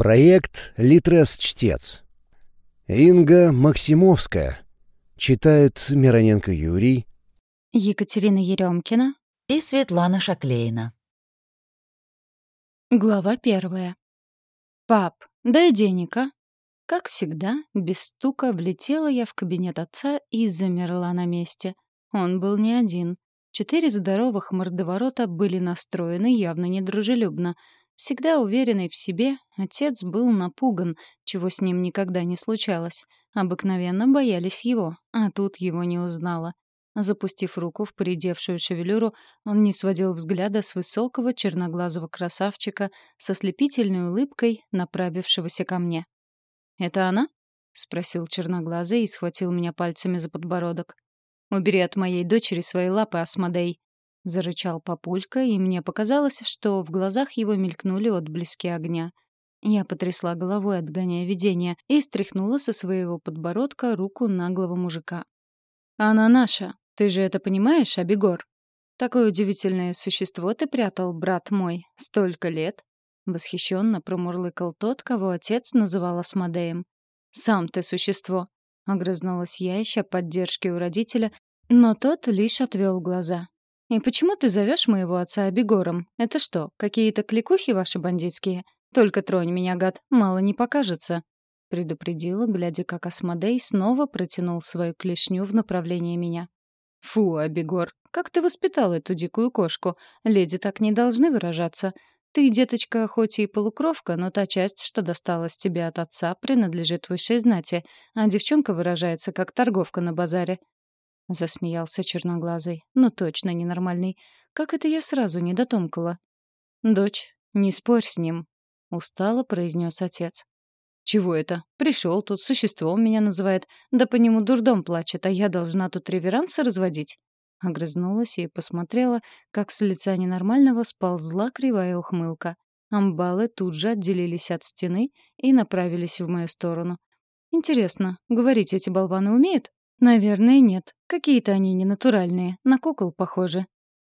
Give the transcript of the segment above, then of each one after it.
Проект «Литрес-чтец». Инга Максимовская. Читает Мироненко Юрий. Екатерина Еремкина. И Светлана Шаклейна. Глава первая. «Пап, дай денег, а?» Как всегда, без стука влетела я в кабинет отца и замерла на месте. Он был не один. Четыре здоровых мордоворота были настроены явно недружелюбно — Всегда уверенный в себе, отец был напуган, чего с ним никогда не случалось. Обыкновенно боялись его, а тут его не узнала. Запустив руку в поредевшую шевелюру, он не сводил взгляда с высокого черноглазого красавчика со слепительной улыбкой, направившегося ко мне. «Это она?» — спросил черноглазый и схватил меня пальцами за подбородок. «Убери от моей дочери свои лапы, Асмодей. — зарычал папулька, и мне показалось, что в глазах его мелькнули отблески огня. Я потрясла головой, отгоняя видение, и стряхнула со своего подбородка руку наглого мужика. «Она наша. Ты же это понимаешь, Абегор? Такое удивительное существо ты прятал, брат мой, столько лет!» Восхищенно промурлыкал тот, кого отец называл Асмодеем. «Сам ты существо!» — огрызнулась я, ища поддержки у родителя, но тот лишь отвел глаза. «И почему ты зовешь моего отца Абегором? Это что, какие-то кликухи ваши бандитские? Только тронь меня, гад, мало не покажется», — предупредила, глядя, как Асмодей снова протянул свою клешню в направлении меня. «Фу, Абегор, как ты воспитал эту дикую кошку? Леди так не должны выражаться. Ты, деточка, хоть и полукровка, но та часть, что досталась тебе от отца, принадлежит высшей знати, а девчонка выражается как торговка на базаре. Засмеялся черноглазый. Ну точно ненормальный. Как это я сразу не дотомкала? Дочь, не спорь с ним. Устало произнес отец. Чего это? Пришел тут, существом меня называет. Да по нему дурдом плачет, а я должна тут реверансы разводить. Огрызнулась и посмотрела, как с лица ненормального сползла кривая ухмылка. Амбалы тут же отделились от стены и направились в мою сторону. Интересно, говорить эти болваны умеют? Наверное, нет. Какие-то они ненатуральные, на кукол похожи.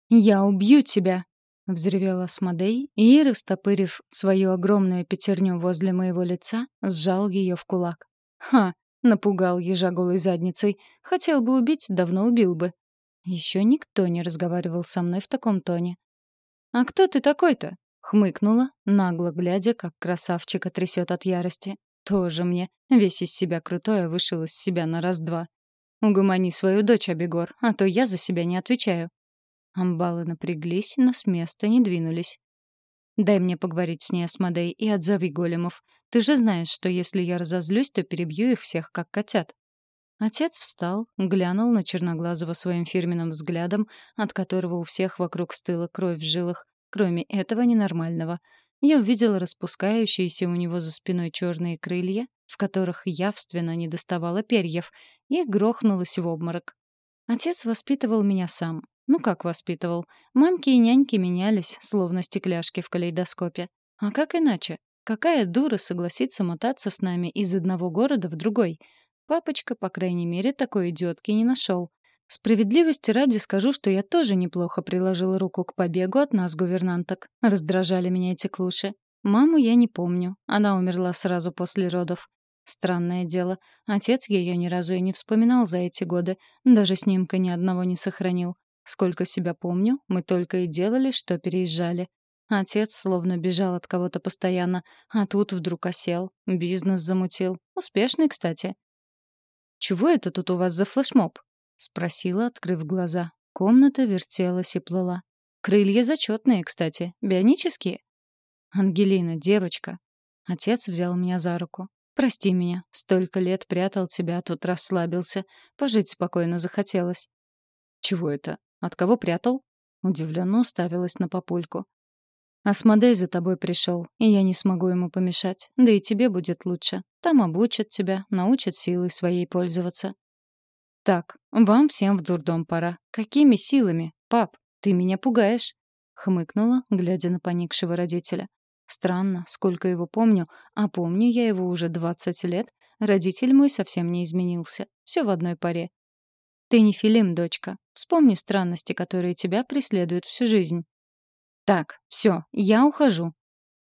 «Я убью тебя!» — взревел Асмодей и, растопырив свою огромную пятерню возле моего лица, сжал ее в кулак. «Ха!» — напугал ежа голой задницей. «Хотел бы убить, давно убил бы». Еще никто не разговаривал со мной в таком тоне. «А кто ты такой-то?» — хмыкнула, нагло глядя, как красавчика трясет от ярости. «Тоже мне. Весь из себя крутой, а вышел из себя на раз-два. Угомони свою дочь, Абегор, а то я за себя не отвечаю. Амбалы напряглись, но с места не двинулись. «Дай мне поговорить с ней, Асмодей, и отзови големов. Ты же знаешь, что если я разозлюсь, то перебью их всех, как котят». Отец встал, глянул на Черноглазого своим фирменным взглядом, от которого у всех вокруг стыла кровь в жилах, кроме этого ненормального. Я увидела распускающиеся у него за спиной черные крылья, в которых явственно не доставало перьев, и грохнулась в обморок. Отец воспитывал меня сам. Ну как воспитывал? Мамки и няньки менялись, словно стекляшки в калейдоскопе. А как иначе? Какая дура согласится мотаться с нами из одного города в другой? Папочка, по крайней мере, такой идиотки не нашел. Справедливости ради скажу, что я тоже неплохо приложила руку к побегу от нас гувернанток. Раздражали меня эти клуши. Маму я не помню. Она умерла сразу после родов. Странное дело, отец ее ни разу и не вспоминал за эти годы, даже снимка ни одного не сохранил. Сколько себя помню, мы только и делали, что переезжали. Отец словно бежал от кого-то постоянно, а тут вдруг осел, бизнес замутил. Успешный, кстати. «Чего это тут у вас за флешмоб?» — спросила, открыв глаза. Комната вертелась и плыла. Крылья зачетные, кстати, бионические. «Ангелина, девочка». Отец взял меня за руку. Прости меня. Столько лет прятал тебя, а тут расслабился. Пожить спокойно захотелось. Чего это? От кого прятал? Удивленно уставилась на папульку. Асмодей за тобой пришел, и я не смогу ему помешать. Да и тебе будет лучше. Там обучат тебя, научат силой своей пользоваться. Так, вам всем в дурдом пора. Какими силами? Пап, ты меня пугаешь. Хмыкнула, глядя на поникшего родителя. Странно, сколько его помню, а помню я его уже 20 лет, родитель мой совсем не изменился. Все в одной паре. Ты не Филим, дочка. Вспомни странности, которые тебя преследуют всю жизнь. Так, все, я ухожу.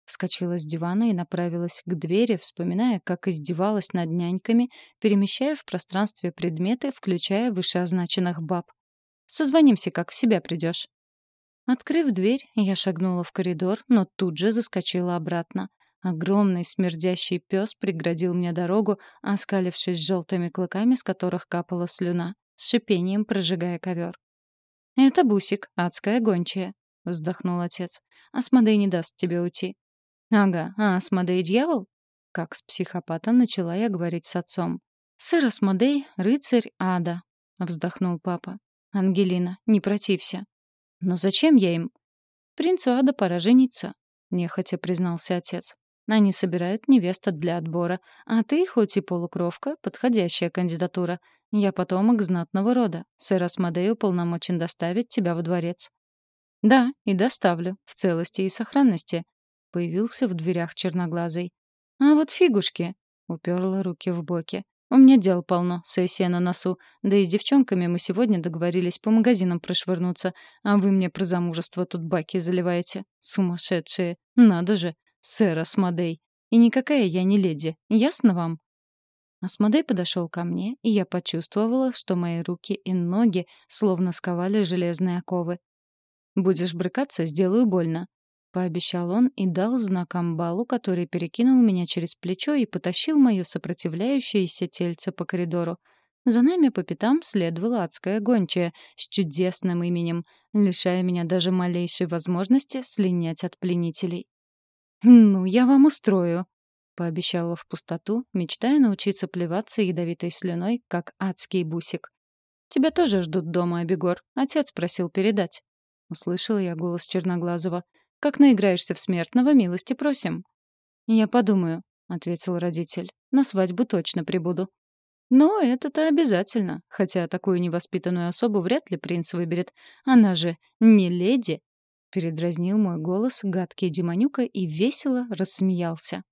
Вскочила с дивана и направилась к двери, вспоминая, как издевалась над няньками, перемещая в пространстве предметы, включая вышеозначенных баб. «Созвонимся, как в себя придешь. Открыв дверь, я шагнула в коридор, но тут же заскочила обратно. Огромный смердящий пес преградил мне дорогу, оскалившись желтыми клыками, с которых капала слюна, с шипением прожигая ковер. «Это Бусик, адская гончая», — вздохнул отец. «Асмодей не даст тебе уйти». «Ага, а Асмодей дьявол?» Как с психопатом начала я говорить с отцом. «Сэр Асмодей — рыцарь ада», — вздохнул папа. «Ангелина, не протився. «Но зачем я им?» «Принцу Ада пора жениться», — нехотя признался отец. «Они собирают невеста для отбора, а ты, хоть и полукровка, подходящая кандидатура. Я потомок знатного рода. Сэр Асмодей уполномочен доставить тебя во дворец». «Да, и доставлю, в целости и сохранности», — появился в дверях черноглазый. «А вот фигушки», — уперла руки в боки. У меня дел полно, сессия на носу. Да и с девчонками мы сегодня договорились по магазинам прошвырнуться, а вы мне про замужество тут баки заливаете. Сумасшедшие. Надо же. Сэр Асмодей. И никакая я не леди. Ясно вам? Асмодей подошел ко мне, и я почувствовала, что мои руки и ноги словно сковали железные оковы. «Будешь брыкаться, сделаю больно», — пообещал он и дал знак амбалу, который перекинул меня через плечо и потащил мое сопротивляющееся тельце по коридору. За нами по пятам следовала адская гончая с чудесным именем, лишая меня даже малейшей возможности слинять от пленителей. «Ну, я вам устрою», — пообещала в пустоту, мечтая научиться плеваться ядовитой слюной, как адский бусик. «Тебя тоже ждут дома, Абегор. Отец просил передать». Услышала я голос Черноглазого — как наиграешься в смертного, милости просим». «Я подумаю», — ответил родитель. «На свадьбу точно прибуду». «Но это-то обязательно, хотя такую невоспитанную особу вряд ли принц выберет. Она же не леди». Передразнил мой голос гадкий Демонюка и весело рассмеялся.